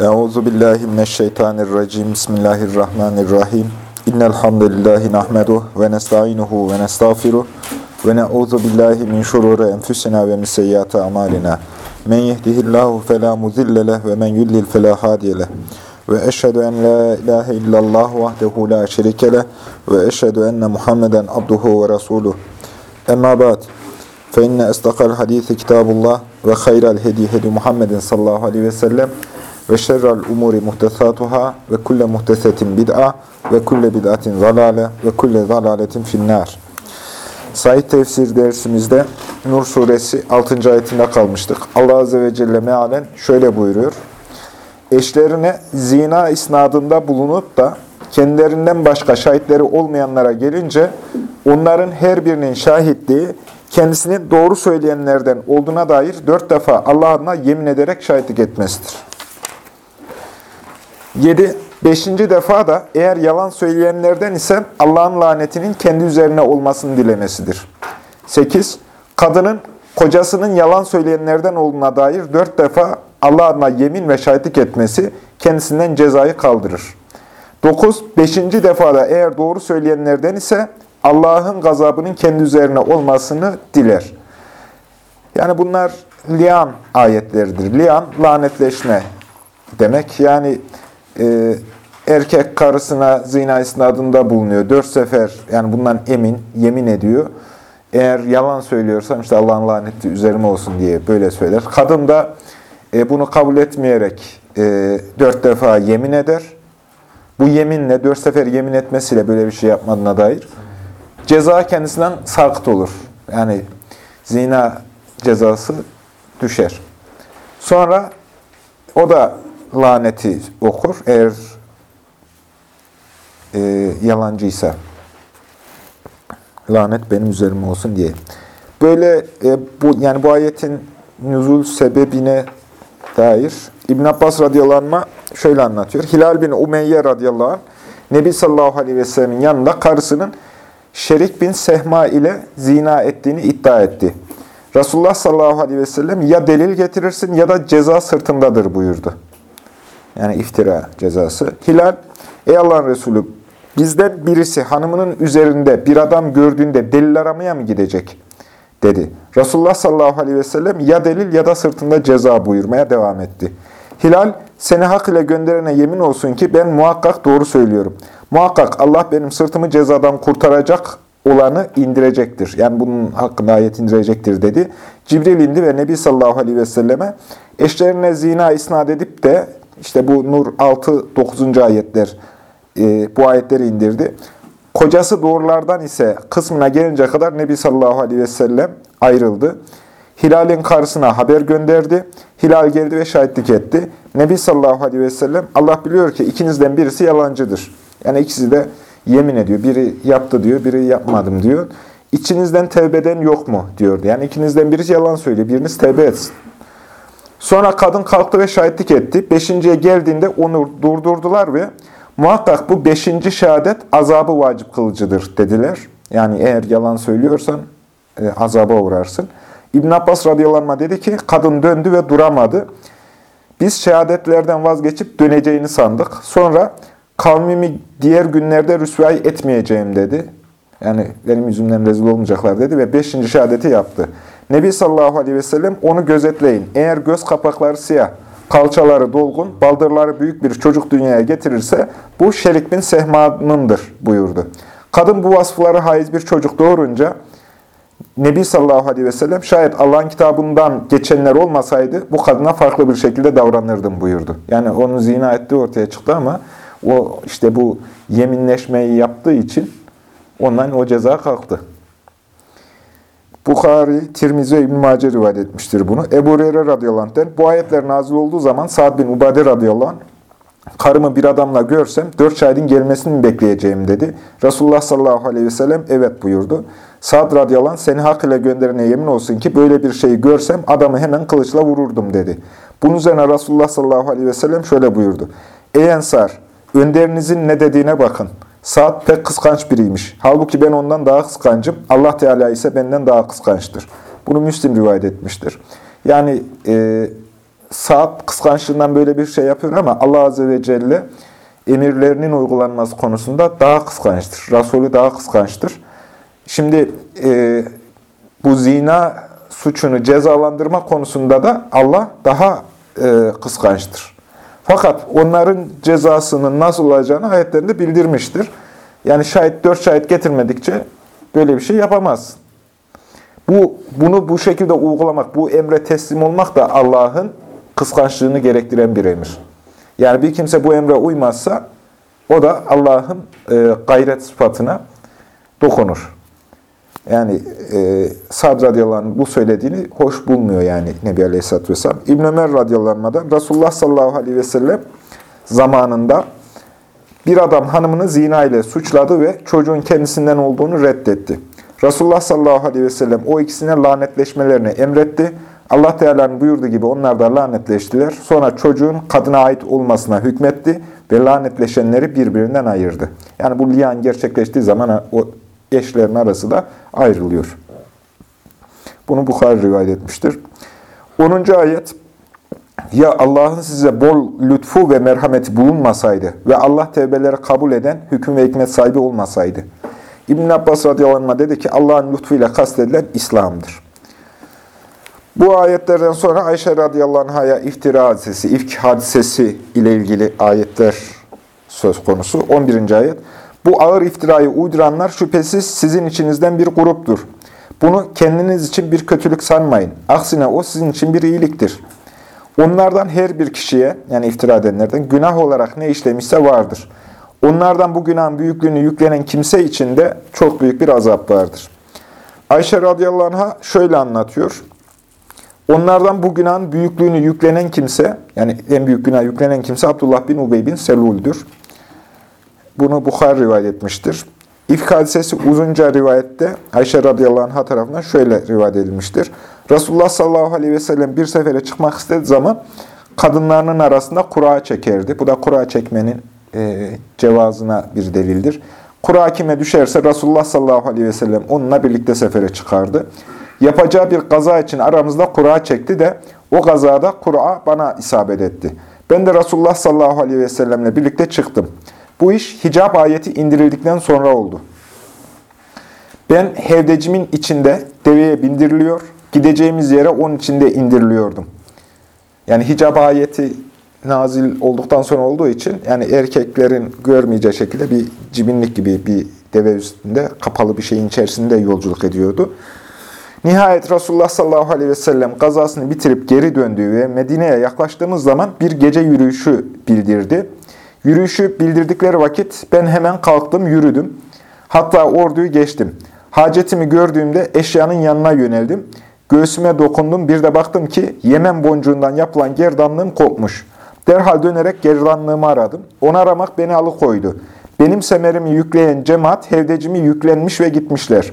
Euzu billahi mineşşeytanirracim. Bismillahirrahmanirrahim. İnnel hamdelellahi nahmeduhu ve nestainuhu ve nestağfiruh ve na'udzu billahi min şururi enfusina ve min seyyiati amalina. Men yehdihillahu fela mudille leh ve men yudlil fela hadiye. Ve eşhedü en la ilahe illallah vahdehu la şerike ve eşhedü enne Muhammeden abduhu ve resuluh. Emma ba'd. Fe inne estaqal hadisi kitabullah ve hayral hedi Muhammedin sallallahu aleyhi ve sellem ve şerrel umuri muhtesatuhâ ve kulle muhtesetin bid'a ve kulle bid'atin zalale ve kulle zalaletin finnâr. Said tefsir dersimizde Nur suresi 6. ayetinde kalmıştık. Allah Azze ve Celle mealen şöyle buyuruyor. Eşlerine zina isnadında bulunup da kendilerinden başka şahitleri olmayanlara gelince onların her birinin şahitliği kendisini doğru söyleyenlerden olduğuna dair dört defa Allah adına yemin ederek şahitlik etmesidir. 7. Beşinci defa da eğer yalan söyleyenlerden ise Allah'ın lanetinin kendi üzerine olmasını dilemesidir. 8. Kadının kocasının yalan söyleyenlerden olduğuna dair dört defa Allah adına yemin ve şahitlik etmesi kendisinden cezayı kaldırır. 9. Beşinci defada eğer doğru söyleyenlerden ise Allah'ın gazabının kendi üzerine olmasını diler. Yani bunlar lian ayetleridir. Lian, lanetleşme demek. Yani e, erkek karısına zina isnadında bulunuyor. Dört sefer yani bundan emin, yemin ediyor. Eğer yalan söylüyorsam işte Allah'ın laneti üzerime olsun diye böyle söyler. Kadın da e, bunu kabul etmeyerek e, dört defa yemin eder. Bu yeminle, dört sefer yemin etmesiyle böyle bir şey yapmadığına dair ceza kendisinden sakıt olur. Yani zina cezası düşer. Sonra o da laneti okur eğer e, yalancıysa. Lanet benim üzerime olsun diye. Böyle e, bu yani bu ayetin nüzul sebebine dair İbn Abbas radıyallahu anh şöyle anlatıyor. Hilal bin Umeyye radıyallahu anh Nebi sallallahu aleyhi ve sellemin yanında karısının Şerik bin Sehma ile zina ettiğini iddia etti. Resulullah sallallahu aleyhi ve sellem ya delil getirirsin ya da ceza sırtındadır buyurdu. Yani iftira cezası. Hilal, ey Allah'ın Resulü bizden birisi hanımının üzerinde bir adam gördüğünde delil aramaya mı gidecek? dedi. Resulullah sallallahu aleyhi ve sellem ya delil ya da sırtında ceza buyurmaya devam etti. Hilal, seni hak ile gönderene yemin olsun ki ben muhakkak doğru söylüyorum. Muhakkak Allah benim sırtımı cezadan kurtaracak olanı indirecektir. Yani bunun hakkında ayet indirecektir dedi. Cibril indi ve Nebi sallallahu aleyhi ve selleme eşlerine zina isnat edip de işte bu Nur 6-9. ayetler e, bu ayetleri indirdi. Kocası doğrulardan ise kısmına gelinceye kadar Nebi sallallahu aleyhi ve sellem ayrıldı. Hilal'in karısına haber gönderdi. Hilal geldi ve şahitlik etti. Nebi sallallahu aleyhi ve sellem Allah biliyor ki ikinizden birisi yalancıdır. Yani ikisi de yemin ediyor. Biri yaptı diyor, biri yapmadım diyor. İçinizden tevbeden yok mu diyordu. Yani ikinizden birisi yalan söylüyor. Biriniz tevbe etsin. Sonra kadın kalktı ve şahitlik etti. Beşinciye geldiğinde onu durdurdular ve muhakkak bu beşinci şehadet azabı vacip kılıcıdır dediler. Yani eğer yalan söylüyorsan e, azaba uğrarsın. İbn Abbas radıyallahu dedi ki kadın döndü ve duramadı. Biz şehadetlerden vazgeçip döneceğini sandık. Sonra kavmimi diğer günlerde rüsvay etmeyeceğim dedi. Yani benim yüzümden rezil olmayacaklar dedi ve beşinci şehadeti yaptı. Nebi sallallahu aleyhi ve sellem onu gözetleyin. Eğer göz kapakları siyah, kalçaları dolgun, baldırları büyük bir çocuk dünyaya getirirse bu Şerik bin Sehman'ındır buyurdu. Kadın bu vasıfları haiz bir çocuk doğurunca Nebi sallallahu aleyhi ve sellem şayet Allah'ın kitabından geçenler olmasaydı bu kadına farklı bir şekilde davranırdım buyurdu. Yani onun zina ettiği ortaya çıktı ama o işte bu yeminleşmeyi yaptığı için ondan o ceza kalktı. Bukhari, Tirmizi ve İbn-i Mace rivayet etmiştir bunu. Ebu Hureyre radıyallahu anh'den bu ayetler nazil olduğu zaman Sa'd bin Ubade radıyallahu anh karımı bir adamla görsem dört şahidin gelmesini mi bekleyeceğim dedi. Resulullah sallallahu aleyhi ve sellem evet buyurdu. Sa'd radıyallahu anh seni hak ile gönderene yemin olsun ki böyle bir şeyi görsem adamı hemen kılıçla vururdum dedi. Bunun üzerine Resulullah sallallahu aleyhi ve sellem şöyle buyurdu. Ey Ensar, önderinizin ne dediğine bakın. Sa'd pek kıskanç biriymiş. Halbuki ben ondan daha kıskancım. Allah Teala ise benden daha kıskançtır. Bunu Müslim rivayet etmiştir. Yani e, Saat kıskançlığından böyle bir şey yapıyor ama Allah Azze ve Celle emirlerinin uygulanması konusunda daha kıskançtır. Resulü daha kıskançtır. Şimdi e, bu zina suçunu cezalandırma konusunda da Allah daha e, kıskançtır. Fakat onların cezasının nasıl olacağını ayetlerinde bildirmiştir. Yani şahit, dört şahit getirmedikçe böyle bir şey yapamaz. Bu, bunu bu şekilde uygulamak, bu emre teslim olmak da Allah'ın kıskançlığını gerektiren bir emir. Yani bir kimse bu emre uymazsa o da Allah'ın e, gayret sıfatına dokunur. Yani e, Sad radıyallahu bu söylediğini hoş bulmuyor yani Nebi Aleyhisselatü Vesselam. İbn Ömer radıyallahu da Resulullah sallallahu aleyhi ve sellem zamanında bir adam hanımını zina ile suçladı ve çocuğun kendisinden olduğunu reddetti. Resulullah sallallahu aleyhi ve sellem o ikisine lanetleşmelerini emretti. Allah Teala'nın buyurduğu gibi onlar da lanetleştiler. Sonra çocuğun kadına ait olmasına hükmetti ve lanetleşenleri birbirinden ayırdı. Yani bu liyan gerçekleştiği zaman o eşlerin arası da ayrılıyor. Bunu Bukhari rivayet etmiştir. 10. ayet Ya Allah'ın size bol lütfu ve merhameti bulunmasaydı ve Allah tevbeleri kabul eden hüküm ve hikmet sahibi olmasaydı. İbn Abbas radıyallahu anh dedi ki Allah'ın lütfuyla kastedilen İslam'dır. Bu ayetlerden sonra Ayşe radıyallahu anh'a iftira hadisesi, ifk hadisesi ile ilgili ayetler söz konusu. 11. ayet. Bu ağır iftirayı uyduranlar şüphesiz sizin içinizden bir gruptur. Bunu kendiniz için bir kötülük sanmayın. Aksine o sizin için bir iyiliktir. Onlardan her bir kişiye, yani iftira edenlerden, günah olarak ne işlemişse vardır. Onlardan bu günahın büyüklüğünü yüklenen kimse için de çok büyük bir azap vardır. Ayşe radıyallahu anh'a şöyle anlatıyor. Onlardan bu günahın büyüklüğünü yüklenen kimse, yani en büyük günah yüklenen kimse Abdullah bin Ubey bin Selul'dür. Bunu Bukhari rivayet etmiştir. İfk hadisesi uzunca rivayette Ayşe radıyallahu anh tarafından şöyle rivayet edilmiştir. Resulullah sallallahu aleyhi ve sellem bir sefere çıkmak istediği zaman kadınlarının arasında kura çekerdi. Bu da kura çekmenin e, cevazına bir delildir. Kura kime düşerse Resulullah sallallahu aleyhi ve sellem onunla birlikte sefere çıkardı. Yapacağı bir kaza için aramızda kura çekti de o kazada kura bana isabet etti. Ben de Resulullah sallallahu aleyhi ve sellemle birlikte çıktım. Bu iş hicab ayeti indirildikten sonra oldu. Ben hevdecimin içinde deveye bindiriliyor, gideceğimiz yere onun içinde indiriliyordum. Yani hicab ayeti nazil olduktan sonra olduğu için yani erkeklerin görmeyeceği şekilde bir cibinlik gibi bir deve üstünde kapalı bir şeyin içerisinde yolculuk ediyordu. Nihayet Resulullah sallallahu aleyhi ve sellem gazasını bitirip geri döndüğü ve Medine'ye yaklaştığımız zaman bir gece yürüyüşü bildirdi. Yürüyüşü bildirdikleri vakit ben hemen kalktım, yürüdüm. Hatta orduyu geçtim. Hacetimi gördüğümde eşyanın yanına yöneldim. Göğsüme dokundum. Bir de baktım ki Yemen boncuğundan yapılan gerdanlığım kopmuş. Derhal dönerek gerdanlığımı aradım. Onu aramak beni alıkoydu. Benim semerimi yükleyen cemaat hevdecimi yüklenmiş ve gitmişler.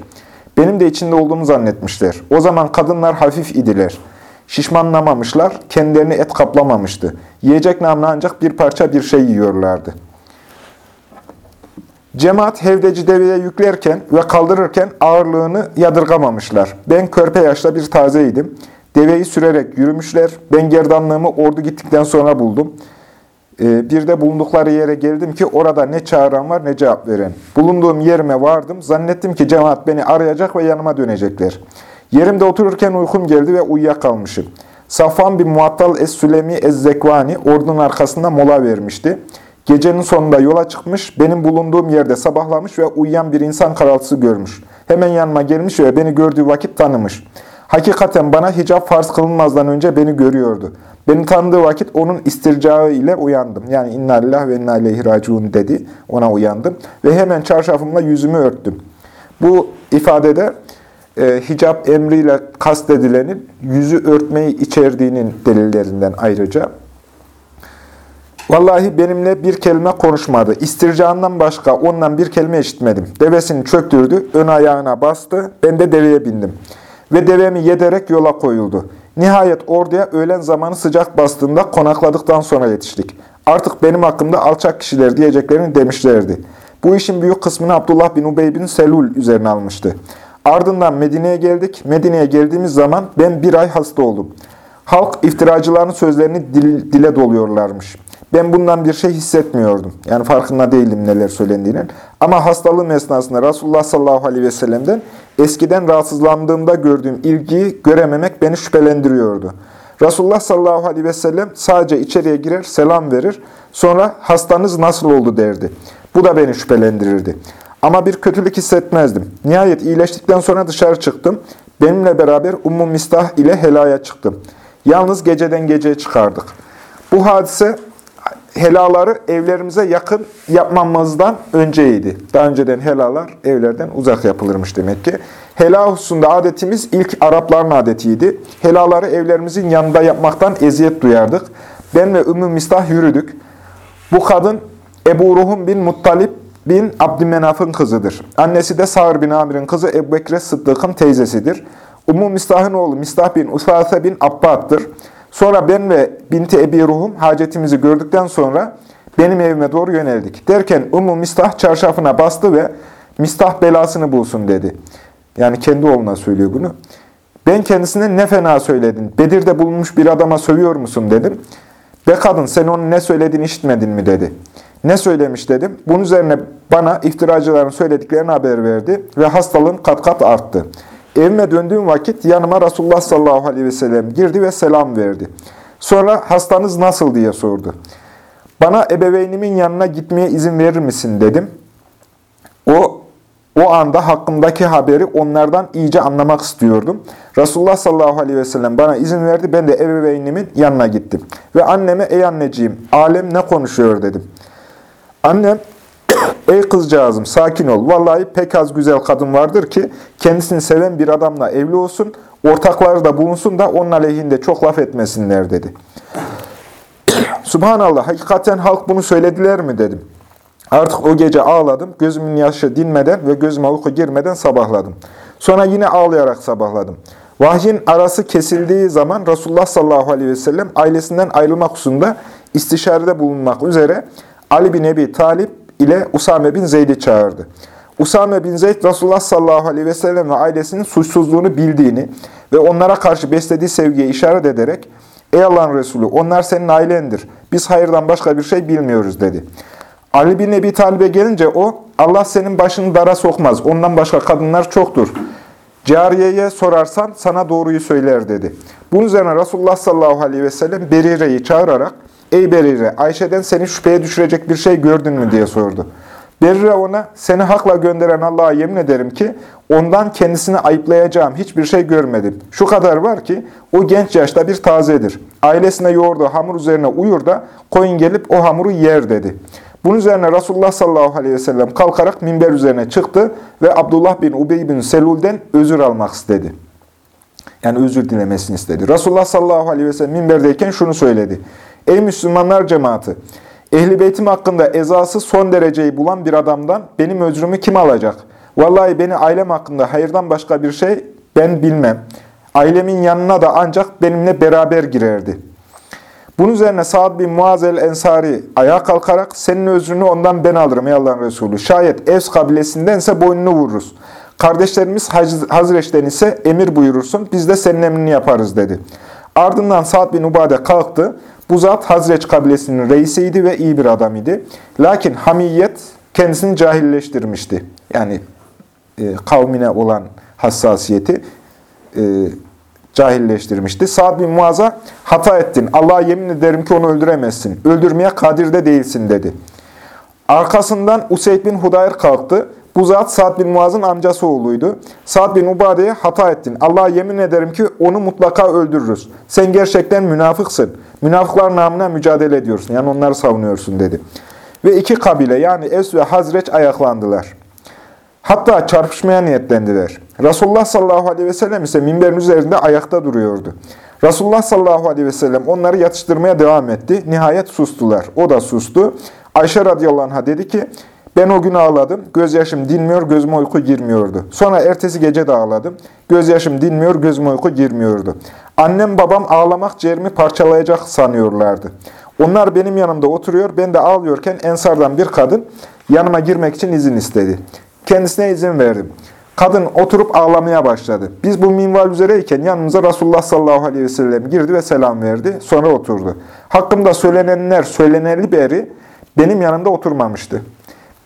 Benim de içinde olduğumu zannetmişler. O zaman kadınlar hafif idiler. Şişmanlamamışlar, kendilerini et kaplamamıştı. Yiyecek namına ancak bir parça bir şey yiyorlardı. Cemaat hevdeci deveye yüklerken ve kaldırırken ağırlığını yadırgamamışlar. Ben körpe yaşta bir tazeydim. Deveyi sürerek yürümüşler. Ben gerdanlığımı ordu gittikten sonra buldum. Ee, bir de bulundukları yere geldim ki orada ne çağıran var ne cevap veren. Bulunduğum yerime vardım. Zannettim ki cemaat beni arayacak ve yanıma dönecekler. Yerimde otururken uykum geldi ve uyuyakalmışım. Safvan bin Muattal Es-Sülemi Ez-Zekvani ordunun arkasında mola vermişti. Gecenin sonunda yola çıkmış, benim bulunduğum yerde sabahlamış ve uyuyan bir insan karaltısı görmüş. Hemen yanıma gelmiş ve beni gördüğü vakit tanımış. Hakikaten bana hicap farz kılınmazdan önce beni görüyordu. Beni tanıdığı vakit onun istircağı ile uyandım. Yani inna lillah ve inna ileyhi raciun dedi. Ona uyandım. Ve hemen çarşafımla yüzümü örttüm. Bu ifadede e, hicap emriyle kastedilenin yüzü örtmeyi içerdiğinin delillerinden ayrıca. Vallahi benimle bir kelime konuşmadı. İstircandan başka ondan bir kelime işitmedim. Devesini çöktürdü, ön ayağına bastı, ben de deveye bindim. Ve devemi yederek yola koyuldu. Nihayet orduya öğlen zamanı sıcak bastığında konakladıktan sonra yetiştik. Artık benim hakkımda alçak kişiler diyeceklerini demişlerdi. Bu işin büyük kısmını Abdullah bin Ubey bin Selul üzerine almıştı. Ardından Medine'ye geldik. Medine'ye geldiğimiz zaman ben bir ay hasta oldum. Halk iftiracıların sözlerini dil, dile doluyorlarmış. Ben bundan bir şey hissetmiyordum. Yani farkında değildim neler söylendiğinin. Ama hastalığım esnasında Resulullah sallallahu aleyhi ve sellem'den eskiden rahatsızlandığımda gördüğüm ilgiyi görememek beni şüphelendiriyordu. Resulullah sallallahu aleyhi ve sellem sadece içeriye girer, selam verir. Sonra hastanız nasıl oldu derdi. Bu da beni şüphelendirirdi. Ama bir kötülük hissetmezdim. Nihayet iyileştikten sonra dışarı çıktım. Benimle beraber Ummu Mistah ile helaya çıktım. Yalnız geceden geceye çıkardık. Bu hadise helaları evlerimize yakın yapmamızdan önceydi. Daha önceden helalar evlerden uzak yapılırmış demek ki. Hela hususunda adetimiz ilk Arapların adetiydi. Helaları evlerimizin yanında yapmaktan eziyet duyardık. Ben ve Ümmü Mistah yürüdük. Bu kadın Ebu Ruhum bin Muttalip bin Abdümenaf'ın kızıdır. Annesi de Sağır bin Amir'in kızı Ebu Bekre Sıddık'ın teyzesidir. Ummu Mistah'ın oğlu Mistah bin Usase bin Abbad'dır. Sonra ben ve Binti Ebi Ruhum hacetimizi gördükten sonra benim evime doğru yöneldik. Derken Ummu Mistah çarşafına bastı ve Mistah belasını bulsun dedi. Yani kendi oğluna söylüyor bunu. Ben kendisine ne fena söyledin, Bedir'de bulunmuş bir adama sövüyor musun dedim. Be kadın sen onun ne söylediğini işitmedin mi dedi. Ne söylemiş dedim. Bunun üzerine bana iftiracıların söylediklerini haber verdi ve hastalığım kat kat arttı. Evime döndüğüm vakit yanıma Resulullah sallallahu aleyhi ve sellem girdi ve selam verdi. Sonra hastanız nasıl diye sordu. Bana ebeveynimin yanına gitmeye izin verir misin dedim. O o anda hakkımdaki haberi onlardan iyice anlamak istiyordum. Resulullah sallallahu aleyhi ve sellem bana izin verdi. Ben de ebeveynimin yanına gittim. Ve anneme ey anneciğim alem ne konuşuyor dedim. Annem Ey kızcağızım sakin ol. Vallahi pek az güzel kadın vardır ki kendisini seven bir adamla evli olsun, ortakları da bulunsun da onun aleyhinde çok laf etmesinler dedi. Subhanallah hakikaten halk bunu söylediler mi dedim. Artık o gece ağladım. Gözümün yaşı dinmeden ve gözüme uyku girmeden sabahladım. Sonra yine ağlayarak sabahladım. Vahyin arası kesildiği zaman Resulullah sallallahu aleyhi ve sellem ailesinden ayrılmak hususunda istişarede bulunmak üzere Ali bin Ebi Talip ile Usame bin Zeyd'i çağırdı. Usame bin Zeyd, Resulullah sallallahu aleyhi ve sellem ve ailesinin suçsuzluğunu bildiğini ve onlara karşı beslediği sevgiye işaret ederek, Ey Allah'ın Resulü, onlar senin ailendir. Biz hayırdan başka bir şey bilmiyoruz dedi. Ali bin Ebi Talib'e gelince o, Allah senin başını dara sokmaz. Ondan başka kadınlar çoktur. Cariyeye sorarsan sana doğruyu söyler dedi. Bunun üzerine Resulullah sallallahu aleyhi ve sellem Berire'yi çağırarak, Ey Berire, Ayşe'den seni şüpheye düşürecek bir şey gördün mü diye sordu. Berire ona, seni hakla gönderen Allah'a yemin ederim ki ondan kendisini ayıplayacağım hiçbir şey görmedim. Şu kadar var ki o genç yaşta bir tazedir. Ailesine yoğurduğu hamur üzerine uyur da koyun gelip o hamuru yer dedi. Bunun üzerine Resulullah sallallahu aleyhi ve sellem kalkarak minber üzerine çıktı ve Abdullah bin Ubey bin Selul'den özür almak istedi. Yani özür dilemesini istedi. Resulullah sallallahu aleyhi ve sellem minberdeyken şunu söyledi. Ey Müslümanlar cemaati! Ehli beytim hakkında ezası son dereceyi bulan bir adamdan benim özrümü kim alacak? Vallahi beni ailem hakkında hayırdan başka bir şey ben bilmem. Ailemin yanına da ancak benimle beraber girerdi. Bunun üzerine Sa'd bin Muaz el-Ensari ayağa kalkarak senin özrünü ondan ben alırım ey Allah'ın Resulü. Şayet Evs kabilesindense boynunu vururuz. Kardeşlerimiz Hazreç'ten ise emir buyurursun biz de senin emrini yaparız dedi. Ardından Sa'd bin Ubade kalktı. Bu zat Hazreç kabilesinin reisiydi ve iyi bir adam idi. Lakin hamiyet kendisini cahilleştirmişti. Yani e, kavmine olan hassasiyeti e, cahilleştirmişti. Sa'd bin Muaz'a hata ettin. Allah'a yemin ederim ki onu öldüremezsin. Öldürmeye kadir de değilsin dedi. Arkasından Useyd bin Hudayr kalktı. Bu zat Sa'd bin Muaz'ın amcası oğluydu. Sa'd bin Ubade'ye hata ettin. Allah'a yemin ederim ki onu mutlaka öldürürüz. Sen gerçekten münafıksın. Münafıklar namına mücadele ediyorsun. Yani onları savunuyorsun dedi. Ve iki kabile yani Es ve Hazreç ayaklandılar. Hatta çarpışmaya niyetlendiler. Resulullah sallallahu aleyhi ve sellem ise minberin üzerinde ayakta duruyordu. Resulullah sallallahu aleyhi ve sellem onları yatıştırmaya devam etti. Nihayet sustular. O da sustu. Ayşe radıyallahu anh'a dedi ki, ben o gün ağladım. Gözyaşım dinmiyor, gözüme uyku girmiyordu. Sonra ertesi gece de ağladım. Gözyaşım dinmiyor, gözüme uyku girmiyordu. Annem babam ağlamak ciğerimi parçalayacak sanıyorlardı. Onlar benim yanımda oturuyor, ben de ağlıyorken Ensardan bir kadın yanıma girmek için izin istedi. Kendisine izin verdim. Kadın oturup ağlamaya başladı. Biz bu minval üzereyken yanımıza Resulullah sallallahu aleyhi ve sellem girdi ve selam verdi. Sonra oturdu. Hakkımda söylenenler söyleneli beri benim yanımda oturmamıştı.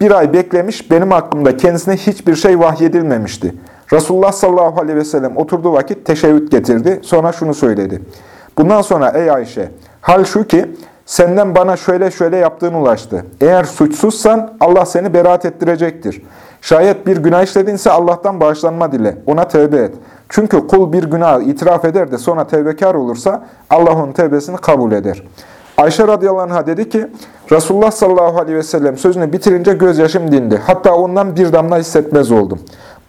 Bir ay beklemiş, benim hakkımda kendisine hiçbir şey vahyedilmemişti. Resulullah sallallahu aleyhi ve sellem oturduğu vakit teşebbüt getirdi. Sonra şunu söyledi. Bundan sonra ey Ayşe, hal şu ki senden bana şöyle şöyle yaptığın ulaştı. Eğer suçsuzsan Allah seni beraat ettirecektir. Şayet bir günah işledinse Allah'tan bağışlanma dile, ona tevbe et. Çünkü kul bir günah itiraf eder de sonra tevbekar olursa Allah onun tevbesini kabul eder. Ayşe radıyallahu anh'a dedi ki, Resulullah sallallahu aleyhi ve sellem sözünü bitirince gözyaşım dindi. Hatta ondan bir damla hissetmez oldum.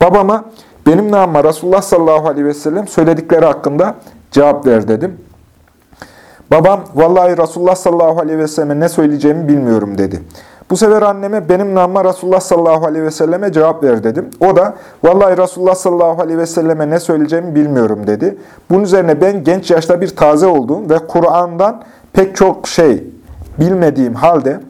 Babama, benim namıma Resulullah sallallahu aleyhi ve sellem söyledikleri hakkında cevap ver dedim. Babam, vallahi Resulullah sallallahu aleyhi ve selleme ne söyleyeceğimi bilmiyorum dedi. Bu sefer anneme benim namıma Resulullah sallallahu aleyhi ve selleme cevap ver dedim. O da vallahi Resulullah sallallahu aleyhi ve selleme ne söyleyeceğimi bilmiyorum dedi. Bunun üzerine ben genç yaşta bir taze olduğum ve Kur'an'dan pek çok şey bilmediğim halde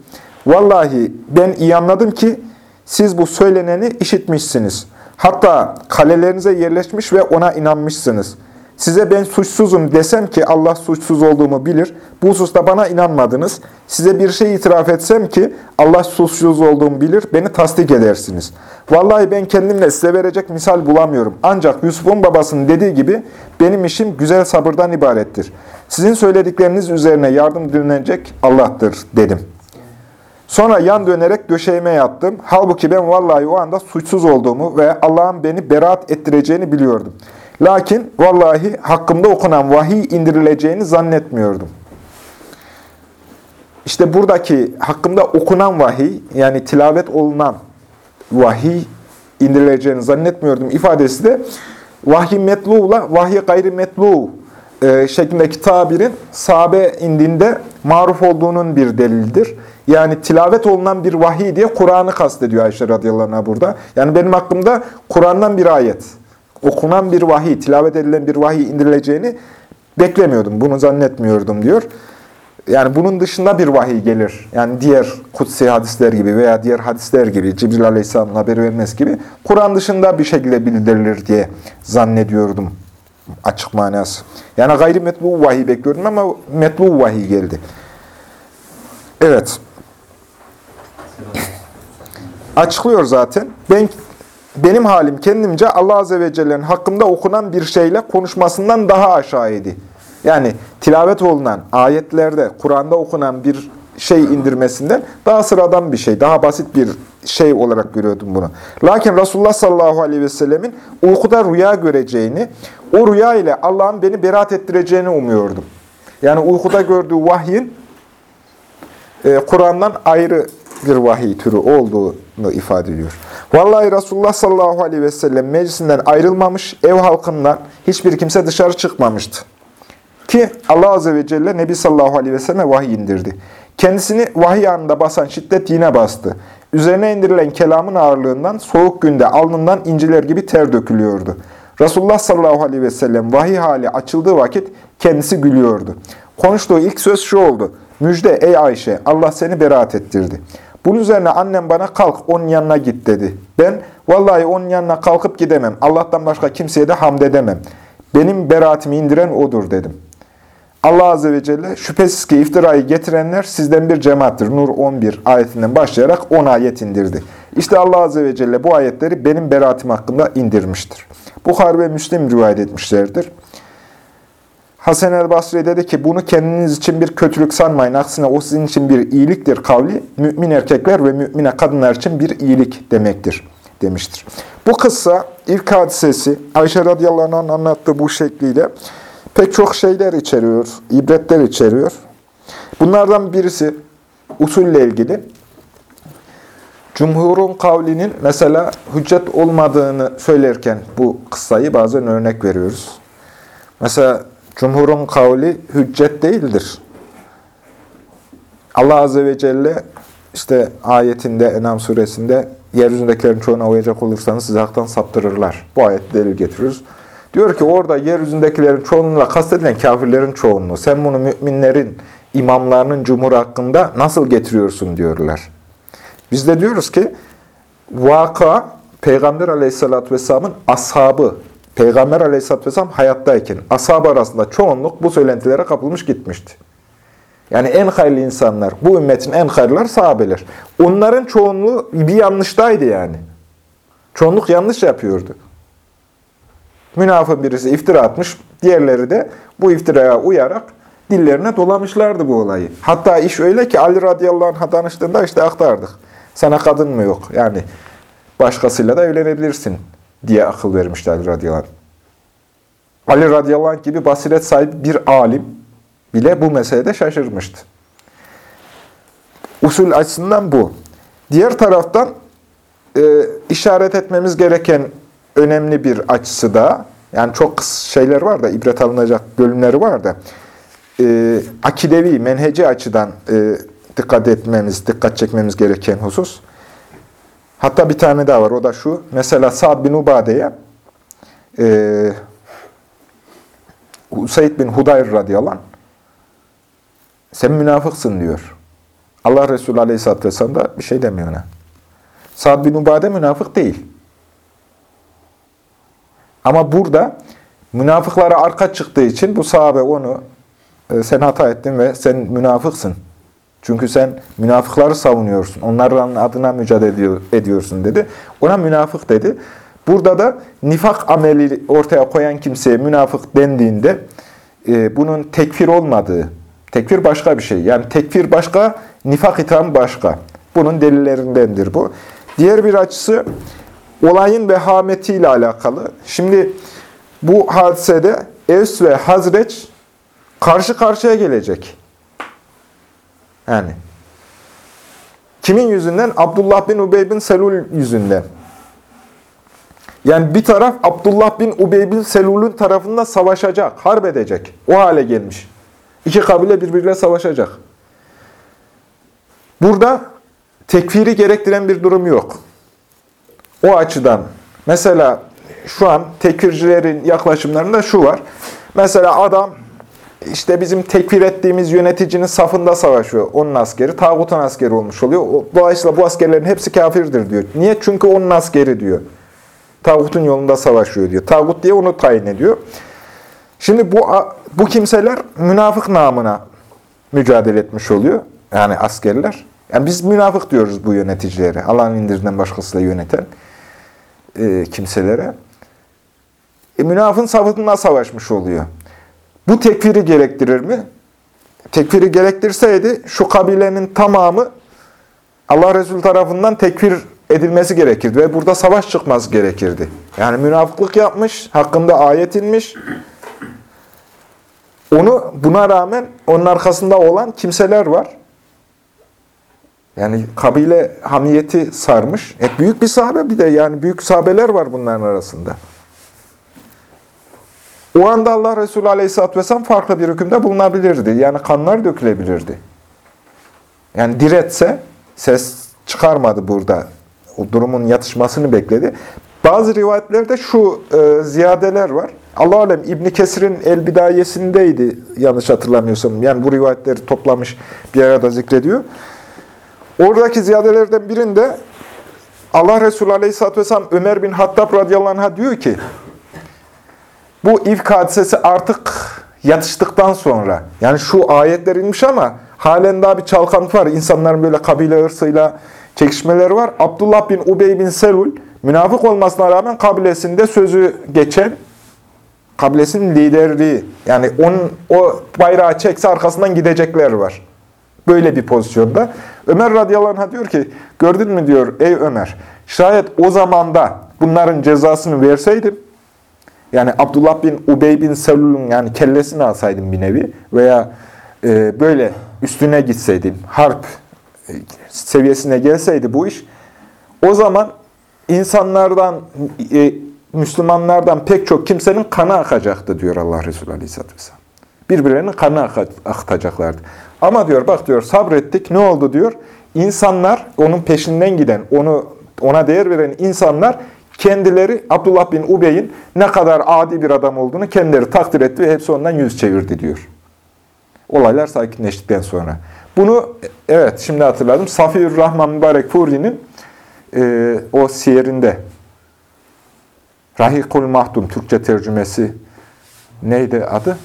vallahi ben iyi anladım ki siz bu söyleneni işitmişsiniz. Hatta kalelerinize yerleşmiş ve ona inanmışsınız. Size ben suçsuzum desem ki Allah suçsuz olduğumu bilir. Bu hususta bana inanmadınız. Size bir şey itiraf etsem ki Allah suçsuz olduğumu bilir. Beni tasdik edersiniz. Vallahi ben kendimle size verecek misal bulamıyorum. Ancak Yusuf'un babasının dediği gibi benim işim güzel sabırdan ibarettir. Sizin söyledikleriniz üzerine yardım dinlenecek Allah'tır dedim. Sonra yan dönerek döşeğime yattım. Halbuki ben vallahi o anda suçsuz olduğumu ve Allah'ın beni beraat ettireceğini biliyordum. Lakin vallahi hakkımda okunan vahiy indirileceğini zannetmiyordum. İşte buradaki hakkımda okunan vahiy, yani tilavet olunan vahiy indirileceğini zannetmiyordum ifadesi de vahiy metluğla vahiy gayri metlu e, şeklindeki tabirin sahabe indinde maruf olduğunun bir delildir. Yani tilavet olunan bir vahiy diye Kur'an'ı kastediyor Ayşe radıyallahu anh burada. Yani benim hakkımda Kur'an'dan bir ayet okunan bir vahiy, tilavet edilen bir vahiy indirileceğini beklemiyordum. Bunu zannetmiyordum diyor. Yani bunun dışında bir vahiy gelir. Yani diğer kutsi hadisler gibi veya diğer hadisler gibi, Cibril Aleyhisselam'ın haberi vermesi gibi Kur'an dışında bir şekilde bildirilir diye zannediyordum açık manası. Yani gayri metlu vahiy bekliyordum ama metlu vahiy geldi. Evet. Açıklıyor zaten. Ben benim halim kendimce Allah Azze ve Celle'nin hakkımda okunan bir şeyle konuşmasından daha aşağıydı. Yani tilavet olunan ayetlerde, Kur'an'da okunan bir şey indirmesinden daha sıradan bir şey, daha basit bir şey olarak görüyordum bunu. Lakin Resulullah sallallahu aleyhi ve sellemin uykuda rüya göreceğini, o rüya ile Allah'ın beni beraat ettireceğini umuyordum. Yani uykuda gördüğü vahyin e, Kur'an'dan ayrı bir vahiy türü olduğunu ifade ediyor. Vallahi Resulullah sallallahu aleyhi ve sellem meclisinden ayrılmamış, ev halkından hiçbir kimse dışarı çıkmamıştı. Ki Allah azze ve celle Nebi sallallahu aleyhi ve selleme vahiy indirdi. Kendisini vahiy anında basan şiddet yine bastı. Üzerine indirilen kelamın ağırlığından soğuk günde alnından inciler gibi ter dökülüyordu. Resulullah sallallahu aleyhi ve sellem vahiy hali açıldığı vakit kendisi gülüyordu. Konuştuğu ilk söz şu oldu. Müjde ey Ayşe Allah seni beraat ettirdi. Bunun üzerine annem bana kalk onun yanına git dedi. Ben vallahi onun yanına kalkıp gidemem. Allah'tan başka kimseye de hamd edemem. Benim beraatimi indiren odur dedim. Allah Azze ve Celle şüphesiz ki iftirayı getirenler sizden bir cemaattir. Nur 11 ayetinden başlayarak 10 ayet indirdi. İşte Allah Azze ve Celle bu ayetleri benim beraatim hakkında indirmiştir. Bukhar ve Müslim rivayet etmişlerdir. Hasan el Basri dedi ki bunu kendiniz için bir kötülük sanmayın. Aksine o sizin için bir iyiliktir kavli. Mümin erkekler ve mümine kadınlar için bir iyilik demektir demiştir. Bu kıssa ilk hadisesi Ayşe radıyallahu anh anlattığı bu şekliyle pek çok şeyler içeriyor, ibretler içeriyor. Bunlardan birisi usulle ilgili. Cumhurun kavlinin mesela hüccet olmadığını söylerken bu kıssayı bazen örnek veriyoruz. Mesela Cumhurun kavli hüccet değildir. Allah Azze ve Celle işte ayetinde, Enam suresinde yeryüzündekilerin çoğuna uyacak olursanız sizi haktan saptırırlar. Bu ayet delil getiriyoruz. Diyor ki orada yeryüzündekilerin çoğunluğuyla kastedilen kafirlerin çoğunluğu. Sen bunu müminlerin, imamlarının cumhur hakkında nasıl getiriyorsun diyorlar. Biz de diyoruz ki vaka Peygamber aleyhissalatü vesselamın ashabı, Peygamber aleyhissalatü vesselam hayattayken ashabı arasında çoğunluk bu söylentilere kapılmış gitmişti. Yani en hayırlı insanlar, bu ümmetin en hayırlılar sahabeler. Onların çoğunluğu bir yanlıştaydı yani. Çoğunluk yanlış yapıyordu. Münafık birisi iftira atmış, diğerleri de bu iftiraya uyarak dillerine dolamışlardı bu olayı. Hatta iş öyle ki Ali radıyallahu anh'a danıştığında işte aktardık. Sana kadın mı yok? Yani başkasıyla da evlenebilirsin diye akıl vermişti Ali radıyallahu anh. Ali radıyallahu gibi basiret sahibi bir alim bile bu meselede şaşırmıştı. Usul açısından bu. Diğer taraftan e, işaret etmemiz gereken önemli bir açısı da, yani çok şeyler var da, ibret alınacak bölümleri var da, e, akidevi, menheci açıdan e, dikkat etmemiz, dikkat çekmemiz gereken husus. Hatta bir tane daha var, o da şu. Mesela Sa'd bin Ubade'ye e, Usaid bin Hudayr radıyallahu anh, sen münafıksın diyor. Allah Resulü aleyhisselatü vesselam da bir şey demiyor ona. Sa'd bin Ubade münafık değil. Ama burada münafıklara arka çıktığı için bu sahabe onu e, sen hata ettin ve sen münafıksın. Çünkü sen münafıkları savunuyorsun. Onların adına mücadele ediyorsun dedi. Ona münafık dedi. Burada da nifak ameli ortaya koyan kimseye münafık dendiğinde e, bunun tekfir olmadığı, tekfir başka bir şey. Yani tekfir başka, nifak itham başka. Bunun delillerindendir bu. Diğer bir açısı olayın vehametiyle alakalı. Şimdi bu hadisede Evs ve Hazreç karşı karşıya gelecek. Yani kimin yüzünden? Abdullah bin Ubey bin Selul yüzünden. Yani bir taraf Abdullah bin Ubey bin Selul'ün tarafında savaşacak, harp edecek. O hale gelmiş. İki kabile birbiriyle savaşacak. Burada tekfiri gerektiren bir durum yok. O açıdan mesela şu an tekfircilerin yaklaşımlarında şu var. Mesela adam işte bizim tekfir ettiğimiz yöneticinin safında savaşıyor. Onun askeri, tağutun askeri olmuş oluyor. Dolayısıyla bu askerlerin hepsi kafirdir diyor. Niye? Çünkü onun askeri diyor. Tağutun yolunda savaşıyor diyor. Tağut diye onu tayin ediyor. Şimdi bu bu kimseler münafık namına mücadele etmiş oluyor. Yani askerler. Yani biz münafık diyoruz bu yöneticilere. Allah'ın indirinden başkasıyla yöneten e, kimselere. E, münafın safında savaşmış oluyor. Bu tekfiri gerektirir mi? Tekfiri gerektirseydi şu kabilenin tamamı Allah Resulü tarafından tekfir edilmesi gerekirdi ve burada savaş çıkması gerekirdi. Yani münafıklık yapmış, hakkında ayet inmiş. Onu buna rağmen onun arkasında olan kimseler var. Yani kabile hamiyeti sarmış. E büyük bir sahabe bir de yani büyük sahabeler var bunların arasında. O anda Allah Resulü Aleyhisselatü Vesselam farklı bir hükümde bulunabilirdi. Yani kanlar dökülebilirdi. Yani diretse ses çıkarmadı burada. O durumun yatışmasını bekledi. Bazı rivayetlerde şu e, ziyadeler var. Allah alem İbn Kesir'in El Bidayesindeydi yanlış hatırlamıyorsam. Yani bu rivayetleri toplamış bir arada zikrediyor. Oradaki ziyadelerden birinde Allah Resulü Aleyhisselatü Vesselam Ömer bin Hattab radıyallahu anh'a diyor ki bu ifk hadisesi artık yatıştıktan sonra yani şu ayetler inmiş ama halen daha bir çalkantı var. İnsanların böyle kabile hırsıyla çekişmeleri var. Abdullah bin Ubey bin Selul münafık olmasına rağmen kabilesinde sözü geçen kabilesinin liderliği yani onun o bayrağı çekse arkasından gidecekler var. Böyle bir pozisyonda. Ömer radıyallahu anh diyor ki, gördün mü diyor ey Ömer, şayet o zamanda bunların cezasını verseydim, yani Abdullah bin Ubey bin Selul'un yani kellesini alsaydım bir nevi veya e, böyle üstüne gitseydim, harp e, seviyesine gelseydi bu iş, o zaman insanlardan, e, Müslümanlardan pek çok kimsenin kanı akacaktı diyor Allah Resulü Aleyhisselatü Vesselam. Birbirlerinin kanı akıtacaklardı. Ama diyor bak diyor sabrettik ne oldu diyor. İnsanlar onun peşinden giden, onu ona değer veren insanlar kendileri Abdullah bin Ubey'in ne kadar adi bir adam olduğunu kendileri takdir etti ve hepsi ondan yüz çevirdi diyor. Olaylar sakinleştikten sonra. Bunu evet şimdi hatırladım. Safiyur Rahman Mübarek Furi'nin e, o siyerinde Rahikul Mahdum Türkçe tercümesi neydi adı?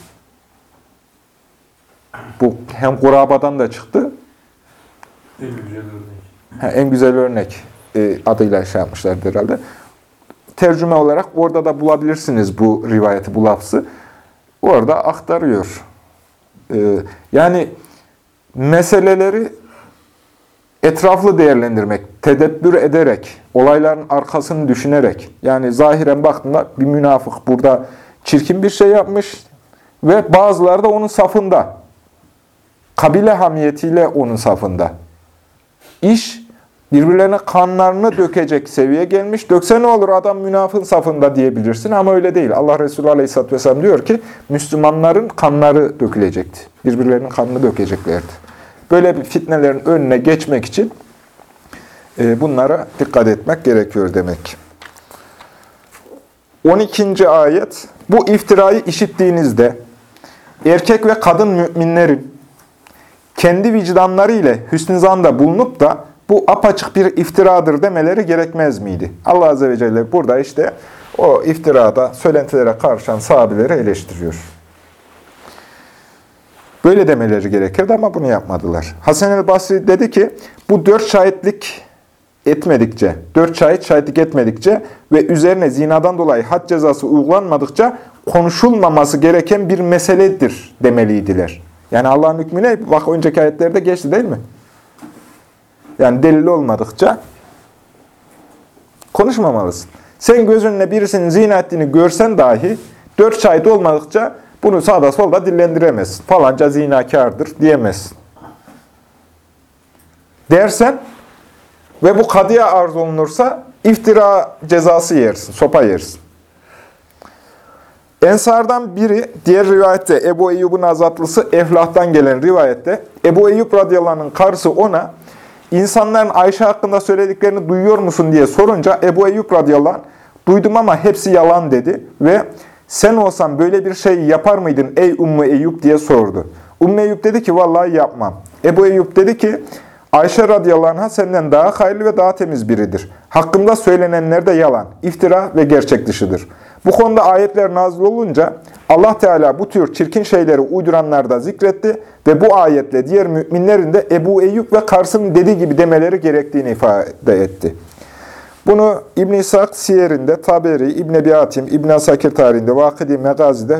Bu hem kurabadan da çıktı. En güzel örnek. Ha, en güzel örnek e, adıyla şey yapmışlardı herhalde. Tercüme olarak orada da bulabilirsiniz bu rivayeti, bu lafzı. Orada aktarıyor. E, yani meseleleri etraflı değerlendirmek, tedebbür ederek, olayların arkasını düşünerek, yani zahiren baktığında bir münafık burada çirkin bir şey yapmış ve bazıları da onun safında. Kabile hamiyetiyle onun safında. İş birbirlerine kanlarını dökecek seviyeye gelmiş. Dökse ne olur adam münafın safında diyebilirsin ama öyle değil. Allah Resulü Aleyhisselatü Vesselam diyor ki Müslümanların kanları dökülecekti. Birbirlerinin kanını dökeceklerdi. Böyle bir fitnelerin önüne geçmek için e, bunlara dikkat etmek gerekiyor demek. 12. ayet Bu iftirayı işittiğinizde erkek ve kadın müminlerin kendi vicdanları ile hüsnü zanda bulunup da bu apaçık bir iftiradır demeleri gerekmez miydi? Allah Azze ve Celle burada işte o iftirada söylentilere karşılan sahabeleri eleştiriyor. Böyle demeleri gerekirdi ama bunu yapmadılar. Hasan el Basri dedi ki, bu dört şahitlik etmedikçe, dört şahit şahitlik etmedikçe ve üzerine zinadan dolayı had cezası uygulanmadıkça konuşulmaması gereken bir meseledir demeliydiler. Yani Allah'ın hükmüne bak önceki ayetlerde geçti değil mi? Yani delil olmadıkça konuşmamalısın. Sen gözünle birisinin zina ettiğini görsen dahi dört şahit olmadıkça bunu sağda solda dillendiremezsin. Falanca zinakardır diyemezsin. Dersen ve bu kadıya arz olunursa iftira cezası yersin, sopa yersin. Ensardan biri, diğer rivayette Ebu Eyyub'un azatlısı Eflah'tan gelen rivayette, Ebu Eyyub radıyallahu karısı ona, insanların Ayşe hakkında söylediklerini duyuyor musun diye sorunca Ebu Eyyub radıyallahu anh, duydum ama hepsi yalan dedi ve sen olsan böyle bir şey yapar mıydın ey Ummu Eyyub diye sordu. Ummu Eyyub dedi ki vallahi yapmam. Ebu Eyyub dedi ki Ayşe radıyallahu anh'a senden daha hayırlı ve daha temiz biridir. Hakkında söylenenler de yalan, iftira ve gerçek dışıdır. Bu konuda ayetler nazil olunca Allah Teala bu tür çirkin şeyleri uyduranlar da zikretti ve bu ayetle diğer müminlerin de Ebu Eyyub ve Kars'ın dediği gibi demeleri gerektiğini ifade etti. Bunu İbn-i İshak Siyer'inde, Taberi, İbn-i Ebi Hatim, İbn-i Asakir tarihinde, Vakidi Megazi'de,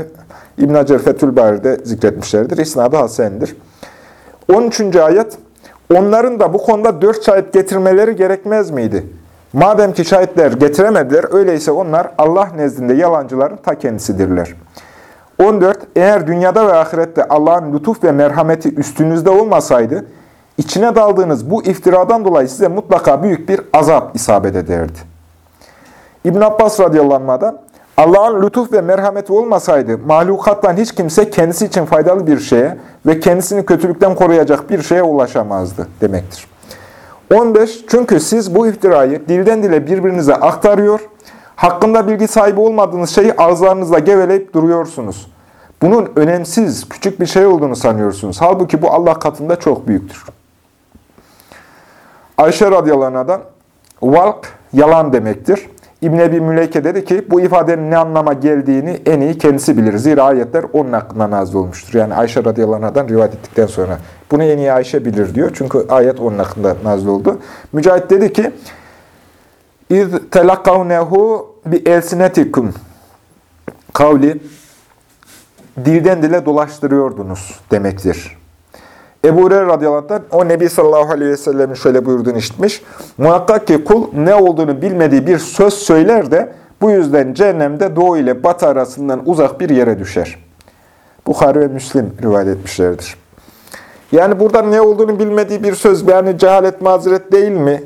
İbn-i Hacer Fethülbari'de zikretmişlerdir. İsnadı Hasen'dir. 13. ayet, onların da bu konuda dört şahit getirmeleri gerekmez miydi? Madem ki şahitler getiremediler, öyleyse onlar Allah nezdinde yalancıların ta kendisidirler. 14. Eğer dünyada ve ahirette Allah'ın lütuf ve merhameti üstünüzde olmasaydı, içine daldığınız bu iftiradan dolayı size mutlaka büyük bir azap isabet ederdi. İbn Abbas radıyallahu Allah'ın lütuf ve merhameti olmasaydı mahlukattan hiç kimse kendisi için faydalı bir şeye ve kendisini kötülükten koruyacak bir şeye ulaşamazdı demektir. 15. Çünkü siz bu iftirayı dilden dile birbirinize aktarıyor, hakkında bilgi sahibi olmadığınız şeyi ağızlarınızla geveleyip duruyorsunuz. Bunun önemsiz, küçük bir şey olduğunu sanıyorsunuz. Halbuki bu Allah katında çok büyüktür. Ayşe radıyallahu anh'dan valk yalan demektir. İbn Ebi Müleyke dedi ki bu ifadenin ne anlama geldiğini en iyi kendisi bilir. Zira ayetler onun hakkında nazil olmuştur. Yani Ayşe radıyallahu anh'dan rivayet ettikten sonra bunu en iyi Ayşe bilir diyor. Çünkü ayet onun hakkında nazil oldu. Mücahit dedi ki İz telakkavnehu bi elsinetikum kavli dilden dile dolaştırıyordunuz demektir. Ebu Hureyre radıyallahu anh, o Nebi sallallahu aleyhi ve sellemin şöyle buyurduğunu işitmiş. Muhakkak ki kul ne olduğunu bilmediği bir söz söyler de bu yüzden cehennemde doğu ile batı arasından uzak bir yere düşer. Bukhari ve Müslim rivayet etmişlerdir. Yani burada ne olduğunu bilmediği bir söz, yani cehalet mazeret değil mi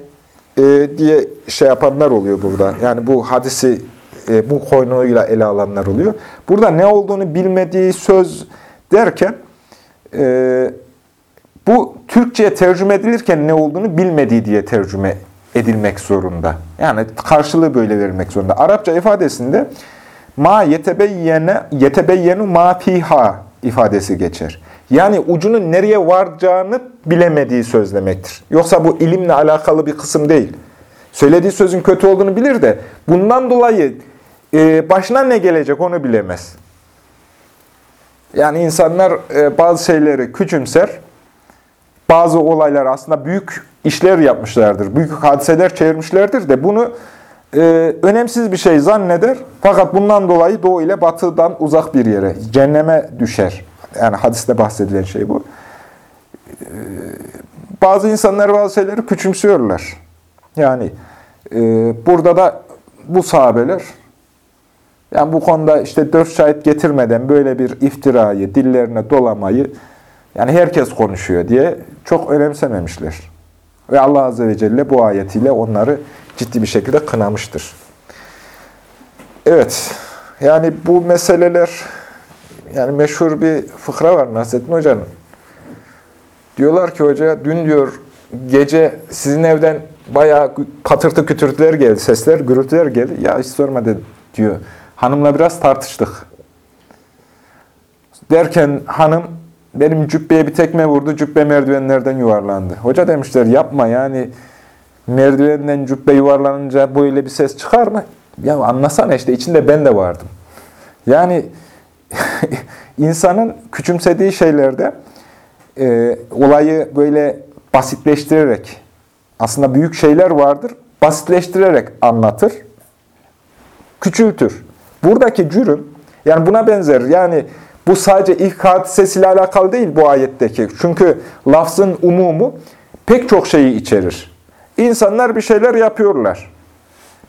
e, diye şey yapanlar oluyor burada. Yani bu hadisi e, bu konuyla ele alanlar oluyor. Burada ne olduğunu bilmediği söz derken e, bu Türkçe'ye tercüme edilirken ne olduğunu bilmediği diye tercüme edilmek zorunda. Yani karşılığı böyle verilmek zorunda. Arapça ifadesinde ma yetebeyyene yetebeyyenu ma fiha ifadesi geçer. Yani ucunun nereye varacağını bilemediği söz demektir. Yoksa bu ilimle alakalı bir kısım değil. Söylediği sözün kötü olduğunu bilir de bundan dolayı e, başına ne gelecek onu bilemez. Yani insanlar e, bazı şeyleri küçümser, bazı olaylar aslında büyük işler yapmışlardır, büyük hadiseler çevirmişlerdir de bunu e, önemsiz bir şey zanneder. Fakat bundan dolayı doğu ile batıdan uzak bir yere, cehenneme düşer. Yani hadiste bahsedilen şey bu. E, bazı insanlar bazı şeyleri küçümsüyorlar. Yani e, burada da bu sahabeler yani bu konuda işte dört şahit getirmeden böyle bir iftirayı, dillerine dolamayı yani herkes konuşuyor diye çok önemsememişler. Ve Allah Azze ve Celle bu ayetiyle onları ciddi bir şekilde kınamıştır. Evet, yani bu meseleler, yani meşhur bir fıkra var Nasrettin Hoca'nın. Diyorlar ki hoca, dün diyor gece sizin evden bayağı patırtı kütürtüler geldi, sesler, gürültüler geldi. Ya hiç sorma dedi, diyor. Hanımla biraz tartıştık. Derken hanım benim cübbeye bir tekme vurdu, cübbe merdivenlerden yuvarlandı. Hoca demişler yapma yani merdivenden cübbe yuvarlanınca böyle bir ses çıkar mı? Ya anlasana işte içinde ben de vardım. Yani insanın küçümsediği şeylerde e, olayı böyle basitleştirerek, aslında büyük şeyler vardır, basitleştirerek anlatır, küçültür. Buradaki cürüm, yani buna benzer, yani bu sadece ilk hadisesiyle alakalı değil bu ayetteki. Çünkü lafzın umumu pek çok şeyi içerir. İnsanlar bir şeyler yapıyorlar.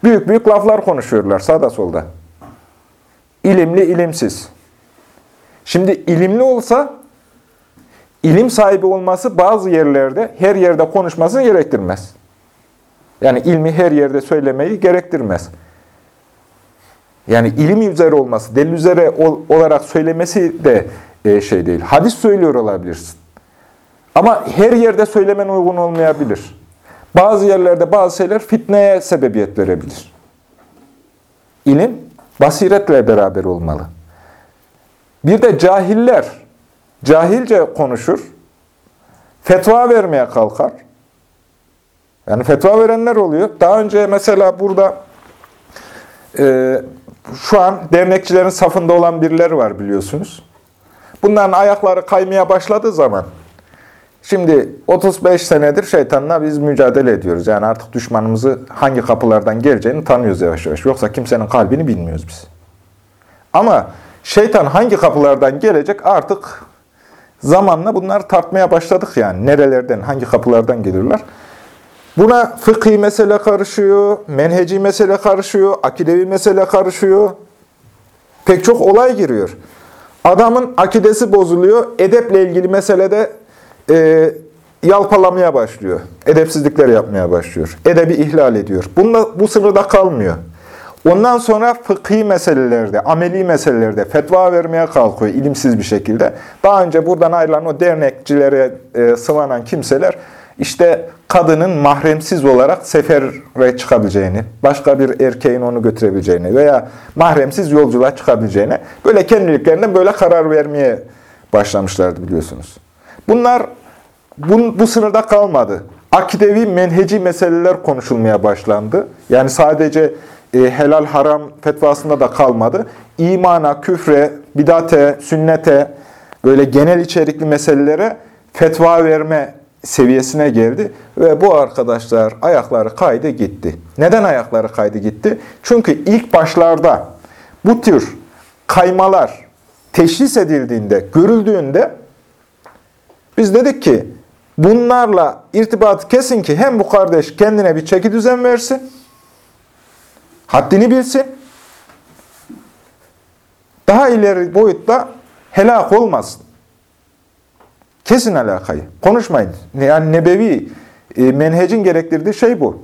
Büyük büyük laflar konuşuyorlar sağda solda. İlimli, ilimsiz. Şimdi ilimli olsa, ilim sahibi olması bazı yerlerde, her yerde konuşmasını gerektirmez. Yani ilmi her yerde söylemeyi gerektirmez. Yani ilim üzere olması, delil üzere olarak söylemesi de e, şey değil. Hadis söylüyor olabilirsin. Ama her yerde söylemen uygun olmayabilir. Bazı yerlerde bazı şeyler fitneye sebebiyet verebilir. İlim basiretle beraber olmalı. Bir de cahiller cahilce konuşur, fetva vermeye kalkar. Yani fetva verenler oluyor. Daha önce mesela burada e, şu an dernekçilerin safında olan birileri var biliyorsunuz. Bunların ayakları kaymaya başladığı zaman, şimdi 35 senedir şeytanla biz mücadele ediyoruz. Yani artık düşmanımızı hangi kapılardan geleceğini tanıyoruz yavaş yavaş. Yoksa kimsenin kalbini bilmiyoruz biz. Ama şeytan hangi kapılardan gelecek artık zamanla bunları tartmaya başladık yani. Nerelerden, hangi kapılardan gelirler. Buna fıkhi mesele karışıyor, menheci mesele karışıyor, akidevi mesele karışıyor. Pek çok olay giriyor. Adamın akidesi bozuluyor, edeple ilgili meselede e, yalpalamaya başlıyor. Edepsizlikler yapmaya başlıyor. Edebi ihlal ediyor. Bununla, bu sınırda kalmıyor. Ondan sonra fıkhi meselelerde, ameli meselelerde fetva vermeye kalkıyor ilimsiz bir şekilde. Daha önce buradan ayrılan o dernekçilere e, sıvanan kimseler işte kadının mahremsiz olarak sefere çıkabileceğini, başka bir erkeğin onu götürebileceğini veya mahremsiz yolculuğa çıkabileceğini böyle kendiliklerinden böyle karar vermeye başlamışlardı biliyorsunuz. Bunlar bu, bu sınırda kalmadı. Akidevi, menheci meseleler konuşulmaya başlandı. Yani sadece e, helal haram fetvasında da kalmadı. İmana, küfre, bidate, sünnete, böyle genel içerikli meselelere fetva verme seviyesine geldi ve bu arkadaşlar ayakları kaydı gitti. Neden ayakları kaydı gitti? Çünkü ilk başlarda bu tür kaymalar teşhis edildiğinde, görüldüğünde biz dedik ki bunlarla irtibat kesin ki hem bu kardeş kendine bir çeki düzen versin, haddini bilsin, daha ileri boyutta helak olmasın. Kesin alakayı. Konuşmayın. Yani nebevi e, menhecin gerektirdiği şey bu.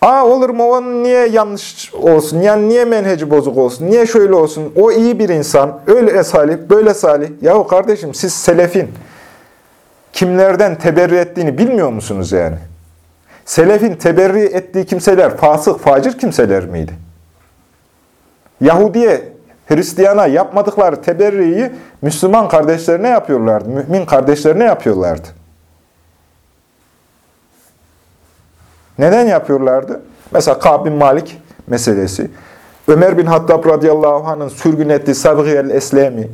Aa olur mu o niye yanlış olsun? Yani niye menheci bozuk olsun? Niye şöyle olsun? O iyi bir insan. Öyle salih, böyle salih. Yahu kardeşim siz selefin kimlerden teberri ettiğini bilmiyor musunuz yani? Selefin teberri ettiği kimseler fasık, facir kimseler miydi? Yahudiye Hristiyana yapmadıkları teberriyi Müslüman kardeşlerine yapıyorlardı. Mümin kardeşlerine yapıyorlardı. Neden yapıyorlardı? Mesela Ka'b bin Malik meselesi, Ömer bin Hattab radıyallahu anh'ın sürgün ettiği Sabgiyel Eslemi,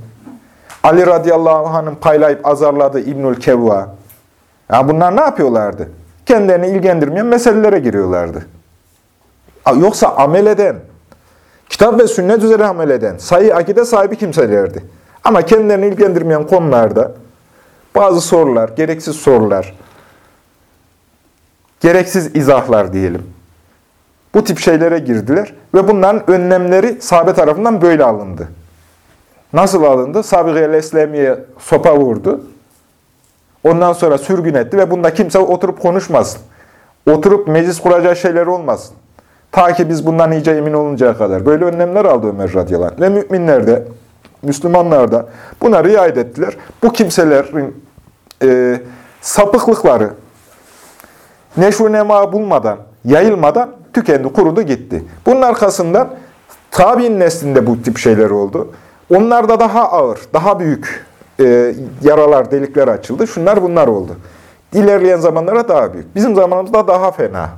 Ali radıyallahu anh'ın paylayıp azarladığı İbnül Kevva. Ya bunlar ne yapıyorlardı? Kendilerini ilgilendirmeyen meselelere giriyorlardı. Yoksa amel eden, kitap ve sünnet üzere amel eden, sayı akide sahibi kimselerdi. Ama kendilerini ilgilendirmeyen konularda bazı sorular, gereksiz sorular, gereksiz izahlar diyelim. Bu tip şeylere girdiler ve bunların önlemleri sahabe tarafından böyle alındı. Nasıl alındı? Sabık-ı Eslemi'ye sopa vurdu. Ondan sonra sürgün etti ve bunda kimse oturup konuşmasın. Oturup meclis kuracağı şeyler olmasın. Ta ki biz bundan iyice emin oluncaya kadar. Böyle önlemler aldı Ömer radıyallahu anh. Ve müminler de, Müslümanlar da buna riayet ettiler. Bu kimselerin e, sapıklıkları neşru nema bulmadan, yayılmadan tükendi, kurudu gitti. Bunun arkasından tabi'in neslinde bu tip şeyler oldu. Onlarda daha ağır, daha büyük e, yaralar, delikler açıldı. Şunlar bunlar oldu. İlerleyen zamanlara daha büyük. Bizim zamanımızda daha fena.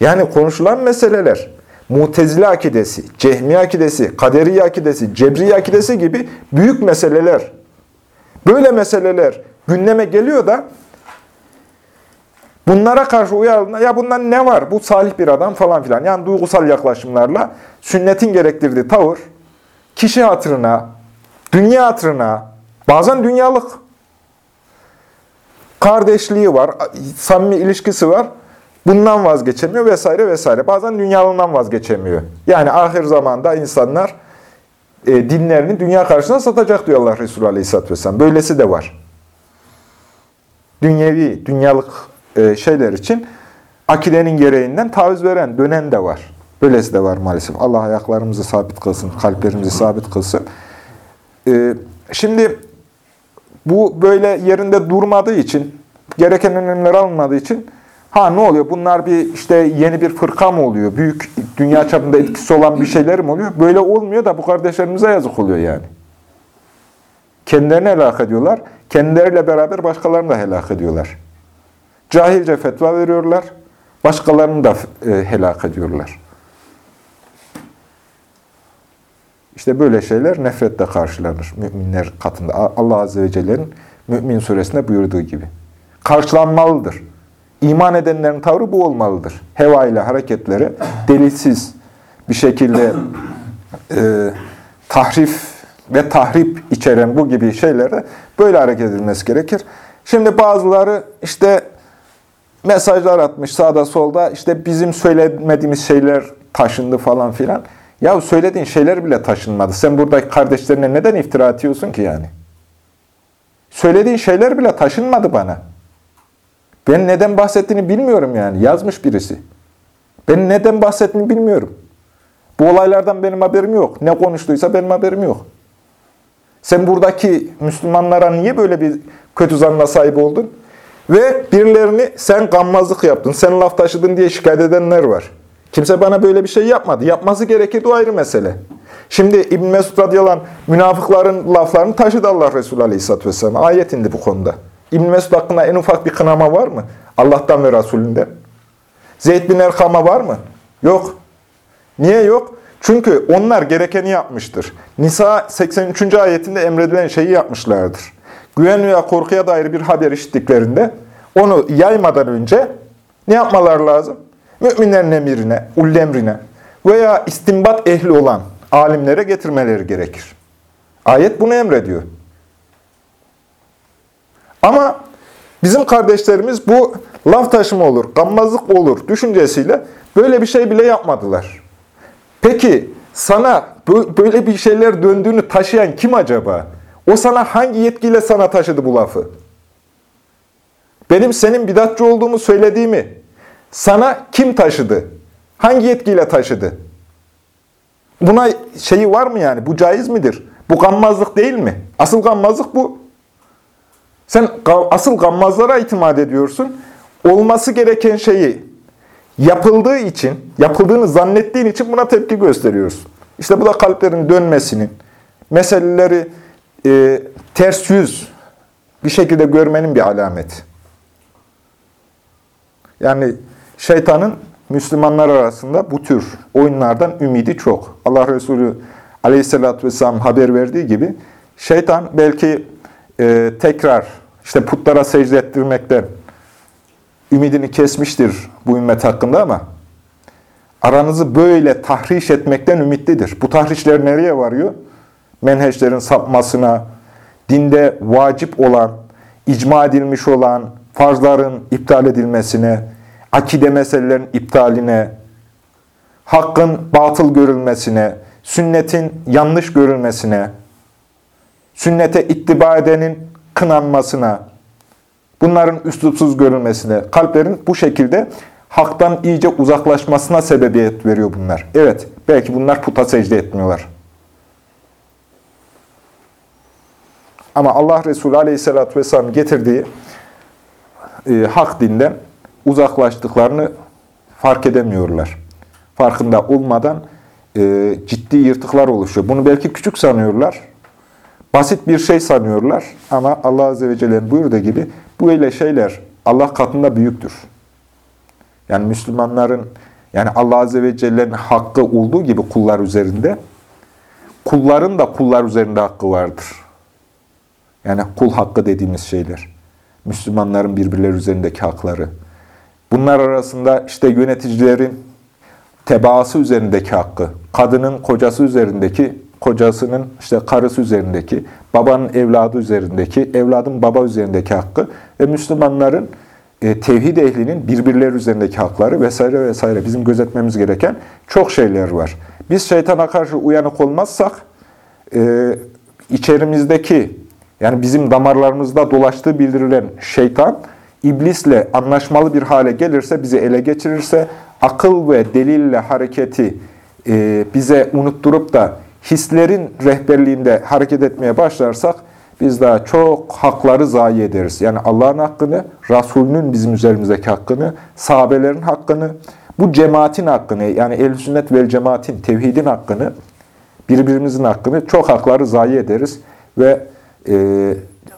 Yani konuşulan meseleler, Mutezile akidesi, Cehmi akidesi, Kaderi akidesi, Cebri akidesi gibi büyük meseleler. Böyle meseleler gündeme geliyor da bunlara karşı uyarıldığında ya bundan ne var? Bu salih bir adam falan filan. Yani duygusal yaklaşımlarla sünnetin gerektirdiği tavır kişi hatırına, dünya hatırına, bazen dünyalık kardeşliği var, samimi ilişkisi var. Bundan vazgeçemiyor vesaire vesaire. Bazen dünyalığından vazgeçemiyor. Yani ahir zamanda insanlar e, dinlerini dünya karşısına satacak diyorlar Resulü Aleyhisselatü Vesselam. Böylesi de var. Dünyevi, dünyalık e, şeyler için akidenin gereğinden taviz veren, dönen de var. Böylesi de var maalesef. Allah ayaklarımızı sabit kılsın, kalplerimizi sabit kılsın. E, şimdi bu böyle yerinde durmadığı için, gereken önlemler alınmadığı için Ha ne oluyor? Bunlar bir işte yeni bir fırka mı oluyor? Büyük dünya çapında etkisi olan bir şeyler mi oluyor? Böyle olmuyor da bu kardeşlerimize yazık oluyor yani. Kendilerini helak ediyorlar. Kendileriyle beraber başkalarını da helak ediyorlar. Cahilce fetva veriyorlar. Başkalarını da e, helak ediyorlar. İşte böyle şeyler nefretle karşılanır müminler katında. Allah Azze ve Celle'nin Mümin suresinde buyurduğu gibi. Karşılanmalıdır. İman edenlerin tavrı bu olmalıdır. Heva ile hareketleri delilsiz bir şekilde e, tahrif ve tahrip içeren bu gibi şeylere böyle hareket edilmesi gerekir. Şimdi bazıları işte mesajlar atmış sağda solda işte bizim söylemediğimiz şeyler taşındı falan filan. Ya söylediğin şeyler bile taşınmadı. Sen buradaki kardeşlerine neden iftira atıyorsun ki yani? Söylediğin şeyler bile taşınmadı bana. Ben neden bahsettiğini bilmiyorum yani. Yazmış birisi. Ben neden bahsettiğini bilmiyorum. Bu olaylardan benim haberim yok. Ne konuştuysa benim haberim yok. Sen buradaki Müslümanlara niye böyle bir kötü zanla sahip oldun? Ve birilerini sen gammazlık yaptın, sen laf taşıdın diye şikayet edenler var. Kimse bana böyle bir şey yapmadı. Yapması gerekirdi ayrı mesele. Şimdi İbn Mesud radıyallahu anh, münafıkların laflarını taşıdı Allah Resulü aleyhisselatü vesselam. Ayet indi bu konuda. İbn Mesud hakkında en ufak bir kınama var mı? Allah'tan ve Resulünden. Zeyd bin Erkam'a var mı? Yok. Niye yok? Çünkü onlar gerekeni yapmıştır. Nisa 83. ayetinde emredilen şeyi yapmışlardır. Güven veya korkuya dair bir haber işittiklerinde onu yaymadan önce ne yapmaları lazım? Müminlerin emirine, ullemrine veya istimbat ehli olan alimlere getirmeleri gerekir. Ayet bunu emrediyor. Ama bizim kardeşlerimiz bu laf taşıma olur, gammazlık olur düşüncesiyle böyle bir şey bile yapmadılar. Peki sana böyle bir şeyler döndüğünü taşıyan kim acaba? O sana hangi yetkiyle sana taşıdı bu lafı? Benim senin bidatçı olduğumu söylediğimi sana kim taşıdı? Hangi yetkiyle taşıdı? Buna şeyi var mı yani? Bu caiz midir? Bu gammazlık değil mi? Asıl gammazlık bu. Sen asıl gammazlara itimat ediyorsun. Olması gereken şeyi yapıldığı için, yapıldığını zannettiğin için buna tepki gösteriyorsun. İşte bu da kalplerin dönmesinin, meseleleri e, ters yüz bir şekilde görmenin bir alameti. Yani şeytanın Müslümanlar arasında bu tür oyunlardan ümidi çok. Allah Resulü aleyhissalatü vesselam haber verdiği gibi şeytan belki e, tekrar işte putlara secde ettirmekten ümidini kesmiştir bu ümmet hakkında ama aranızı böyle tahriş etmekten ümitlidir. Bu tahrişler nereye varıyor? Menheçlerin sapmasına, dinde vacip olan, icma edilmiş olan farzların iptal edilmesine, akide meselelerin iptaline, hakkın batıl görülmesine, sünnetin yanlış görülmesine, sünnete ittiba edenin kınanmasına, bunların üslupsuz görülmesine, kalplerin bu şekilde haktan iyice uzaklaşmasına sebebiyet veriyor bunlar. Evet, belki bunlar puta secde etmiyorlar. Ama Allah Resulü Aleyhisselatü Vesselam getirdiği e, hak dinden uzaklaştıklarını fark edemiyorlar. Farkında olmadan e, ciddi yırtıklar oluşuyor. Bunu belki küçük sanıyorlar, basit bir şey sanıyorlar ama Allah Azze ve Celle'nin buyurduğu gibi bu öyle şeyler Allah katında büyüktür. Yani Müslümanların, yani Allah Azze ve Celle'nin hakkı olduğu gibi kullar üzerinde, kulların da kullar üzerinde hakkı vardır. Yani kul hakkı dediğimiz şeyler. Müslümanların birbirleri üzerindeki hakları. Bunlar arasında işte yöneticilerin tebaası üzerindeki hakkı, kadının kocası üzerindeki, kocasının işte karısı üzerindeki, babanın evladı üzerindeki, evladın baba üzerindeki hakkı ve Müslümanların e, tevhid ehlinin birbirleri üzerindeki hakları vesaire vesaire bizim gözetmemiz gereken çok şeyler var. Biz şeytana karşı uyanık olmazsak e, içerimizdeki yani bizim damarlarımızda dolaştığı bildirilen şeytan iblisle anlaşmalı bir hale gelirse, bizi ele geçirirse, akıl ve delille hareketi e, bize unutturup da hislerin rehberliğinde hareket etmeye başlarsak, biz daha çok hakları zayi ederiz. Yani Allah'ın hakkını, Resulünün bizim üzerimizdeki hakkını, sahabelerin hakkını, bu cemaatin hakkını, yani el sünnet vel cemaatin, tevhidin hakkını, birbirimizin hakkını, çok hakları zayi ederiz. Ve e,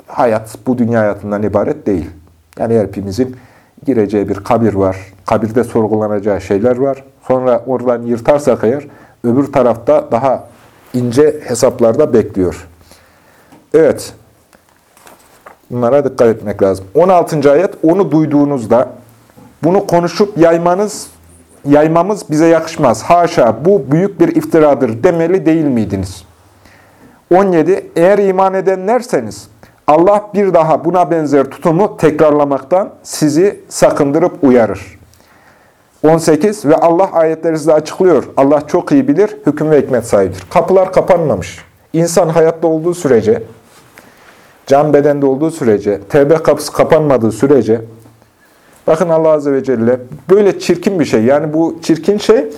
hayat bu dünya hayatından ibaret değil. Yani hepimizin gireceği bir kabir var. Kabirde sorgulanacağı şeyler var. Sonra oradan yırtarsak eğer öbür tarafta daha ince hesaplarda bekliyor. Evet. Bunlara dikkat etmek lazım. 16. ayet onu duyduğunuzda bunu konuşup yaymanız yaymamız bize yakışmaz. Haşa bu büyük bir iftiradır demeli değil miydiniz? 17. Eğer iman edenlerseniz Allah bir daha buna benzer tutumu tekrarlamaktan sizi sakındırıp uyarır. 18. Ve Allah ayetleri size açıklıyor. Allah çok iyi bilir, hüküm ve hikmet sahibidir. Kapılar kapanmamış. İnsan hayatta olduğu sürece, can bedende olduğu sürece, tevbe kapısı kapanmadığı sürece, bakın Allah Azze ve Celle böyle çirkin bir şey. Yani bu çirkin şey,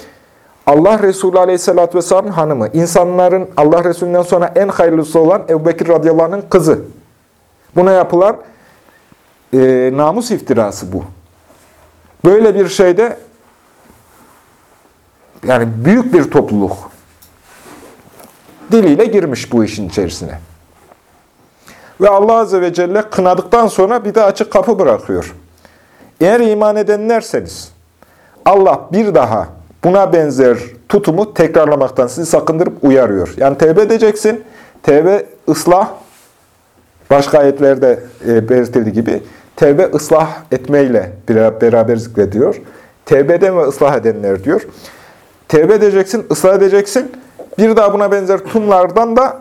Allah Resulü Aleyhisselatü Vesselam'ın hanımı, insanların Allah Resulü'nden sonra en hayırlısı olan Ebu Bekir radıyallahu kızı. Buna yapılan e, namus iftirası bu. Böyle bir şeyde yani büyük bir topluluk diliyle girmiş bu işin içerisine. Ve Allah Azze ve Celle kınadıktan sonra bir de açık kapı bırakıyor. Eğer iman edenlerseniz Allah bir daha buna benzer tutumu tekrarlamaktan sizi sakındırıp uyarıyor. Yani tevbe edeceksin. Tevbe ıslah başka ayetlerde e, belirtildiği gibi tevbe ıslah etmeyle beraber zikrediyor. Tevbe eden ve ıslah edenler diyor. Tevbe edeceksin, ıslah edeceksin. Bir daha buna benzer tutumlardan da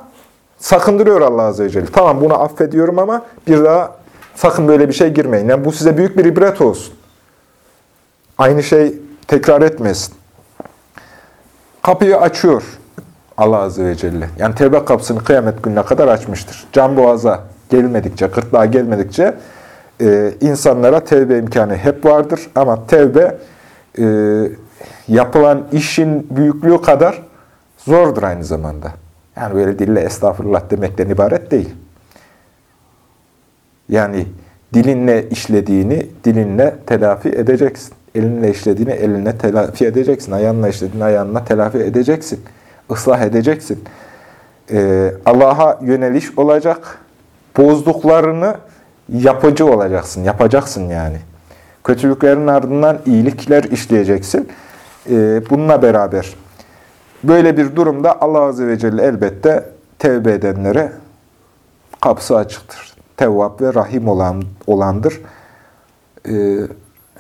sakındırıyor Allah Azze ve Celle. Tamam bunu affediyorum ama bir daha sakın böyle bir şey girmeyin. Yani bu size büyük bir ibret olsun. Aynı şey tekrar etmesin. Kapıyı açıyor Allah Azze ve Celle. Yani tevbe kapısını kıyamet gününe kadar açmıştır. Can boğaza gelmedikçe, kırtlığa gelmedikçe e, insanlara tevbe imkanı hep vardır. Ama tevbe e, yapılan işin büyüklüğü kadar zordur aynı zamanda. Yani böyle dille estağfurullah demekten ibaret değil. Yani dilinle işlediğini dilinle telafi edeceksin. Elinle işlediğini elinle telafi edeceksin. Ayağınla işlediğini ayağınla telafi edeceksin. Islah edeceksin. Ee, Allah'a yöneliş olacak. Bozduklarını yapıcı olacaksın. Yapacaksın yani. Kötülüklerin ardından iyilikler işleyeceksin. Ee, bununla beraber böyle bir durumda Allah Azze ve Celle elbette tevbe edenlere kapısı açıktır. Tevvap ve Rahim olan, olandır. Ee,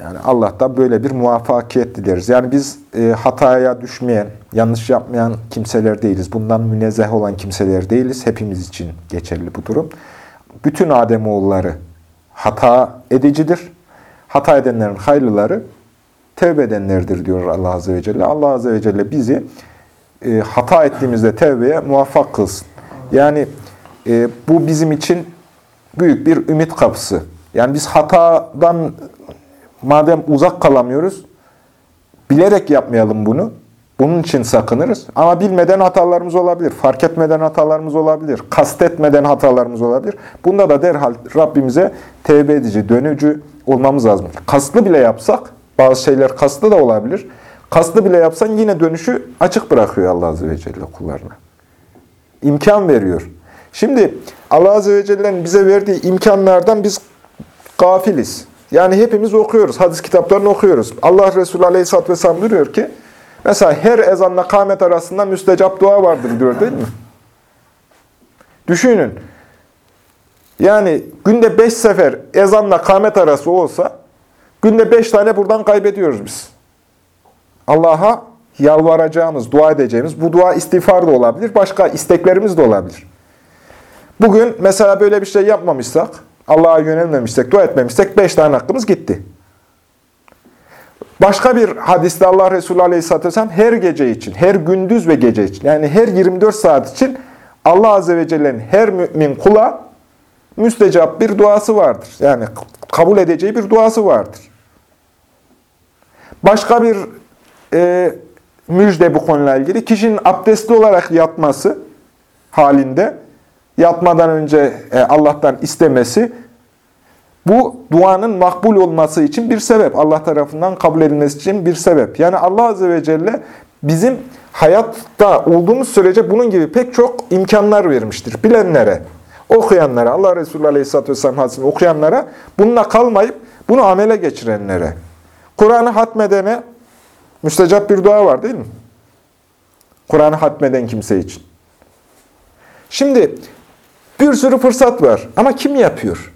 yani Allah'tan böyle bir muvaffakiyet dileriz. Yani biz e, hataya düşmeyen, yanlış yapmayan kimseler değiliz. Bundan münezzeh olan kimseler değiliz. Hepimiz için geçerli bu durum. Bütün Ademoğulları hata edicidir. Hata edenlerin hayırlıları tevbe edenlerdir diyor Allah Azze ve Celle. Allah Azze ve Celle bizi e, hata ettiğimizde tevbeye muvaffak kılsın. Yani e, bu bizim için büyük bir ümit kapısı. Yani biz hatadan madem uzak kalamıyoruz, bilerek yapmayalım bunu. Bunun için sakınırız. Ama bilmeden hatalarımız olabilir. Fark etmeden hatalarımız olabilir. Kastetmeden hatalarımız olabilir. Bunda da derhal Rabbimize tevbe edici, dönücü olmamız lazım. Kaslı bile yapsak, bazı şeyler kaslı da olabilir. Kaslı bile yapsan yine dönüşü açık bırakıyor Allah Azze ve Celle kullarına. İmkan veriyor. Şimdi Allah Azze ve Celle'nin bize verdiği imkanlardan biz gafiliz. Yani hepimiz okuyoruz, hadis kitaplarını okuyoruz. Allah Resulü Aleyhisselatü Vesselam diyor ki, mesela her ezanla kâmet arasında müstecap dua vardır diyor değil mi? Düşünün. Yani günde beş sefer ezanla kâmet arası olsa, günde beş tane buradan kaybediyoruz biz. Allah'a yalvaracağımız, dua edeceğimiz, bu dua istiğfar da olabilir, başka isteklerimiz de olabilir. Bugün mesela böyle bir şey yapmamışsak, Allah'a yönelmemişsek, dua etmemişsek beş tane hakkımız gitti. Başka bir hadiste Allah Resulü Aleyhisselatü Vesselam her gece için, her gündüz ve gece için, yani her 24 saat için Allah Azze ve Celle'nin her mümin kula müstecap bir duası vardır. Yani kabul edeceği bir duası vardır. Başka bir e, müjde bu konuyla ilgili. Kişinin abdestli olarak yatması halinde, yatmadan önce e, Allah'tan istemesi, bu duanın makbul olması için bir sebep. Allah tarafından kabul edilmesi için bir sebep. Yani Allah Azze ve Celle bizim hayatta olduğumuz sürece bunun gibi pek çok imkanlar vermiştir. Bilenlere, okuyanlara, Allah Resulü Aleyhisselatü Vesselam hadisini okuyanlara, bununla kalmayıp bunu amele geçirenlere. Kur'an'ı hatmedene müstecap bir dua var değil mi? Kur'an'ı hatmeden kimse için. Şimdi bir sürü fırsat var ama kim yapıyor?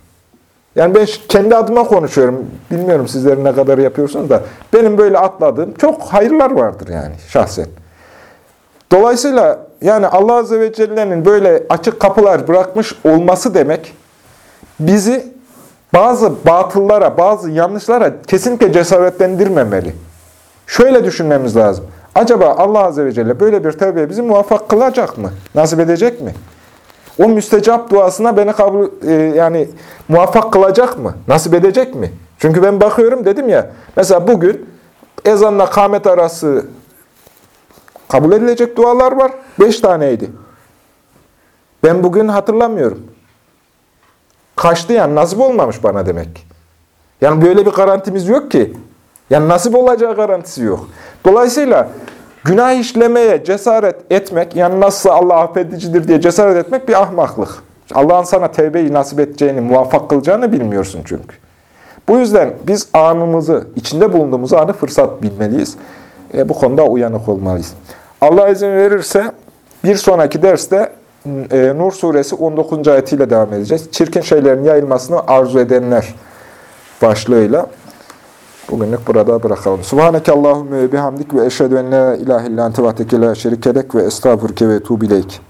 Yani ben kendi adıma konuşuyorum. Bilmiyorum sizlerin ne kadar yapıyorsunuz da benim böyle atladığım çok hayırlar vardır yani şahsen. Dolayısıyla yani Allah Azze ve Celle'nin böyle açık kapılar bırakmış olması demek bizi bazı batıllara, bazı yanlışlara kesinlikle cesaretlendirmemeli. Şöyle düşünmemiz lazım. Acaba Allah Azze ve Celle böyle bir tevbeye bizi muvaffak kılacak mı? Nasip edecek mi? O müstecap duasına beni kabul e, yani muvaffak kılacak mı? Nasip edecek mi? Çünkü ben bakıyorum dedim ya. Mesela bugün ezanla kâmet arası kabul edilecek dualar var. Beş taneydi. Ben bugün hatırlamıyorum. Kaçtı yani nasip olmamış bana demek. Yani böyle bir garantimiz yok ki. Yani nasip olacağı garantisi yok. Dolayısıyla günah işlemeye cesaret etmek, yani nasıl Allah affedicidir diye cesaret etmek bir ahmaklık. Allah'ın sana tevbeyi nasip edeceğini, muvaffak kılacağını bilmiyorsun çünkü. Bu yüzden biz anımızı, içinde bulunduğumuz anı fırsat bilmeliyiz. E, bu konuda uyanık olmalıyız. Allah izin verirse bir sonraki derste e, Nur suresi 19. ayetiyle devam edeceğiz. Çirkin şeylerin yayılmasını arzu edenler başlığıyla. Bugünlük burada bırakalım. Subhaneke Allahümme bihamdik ve eşhedü en la ilahe illa ente vahdeke la şerikelek ve estağfurke ve tuğbileyk.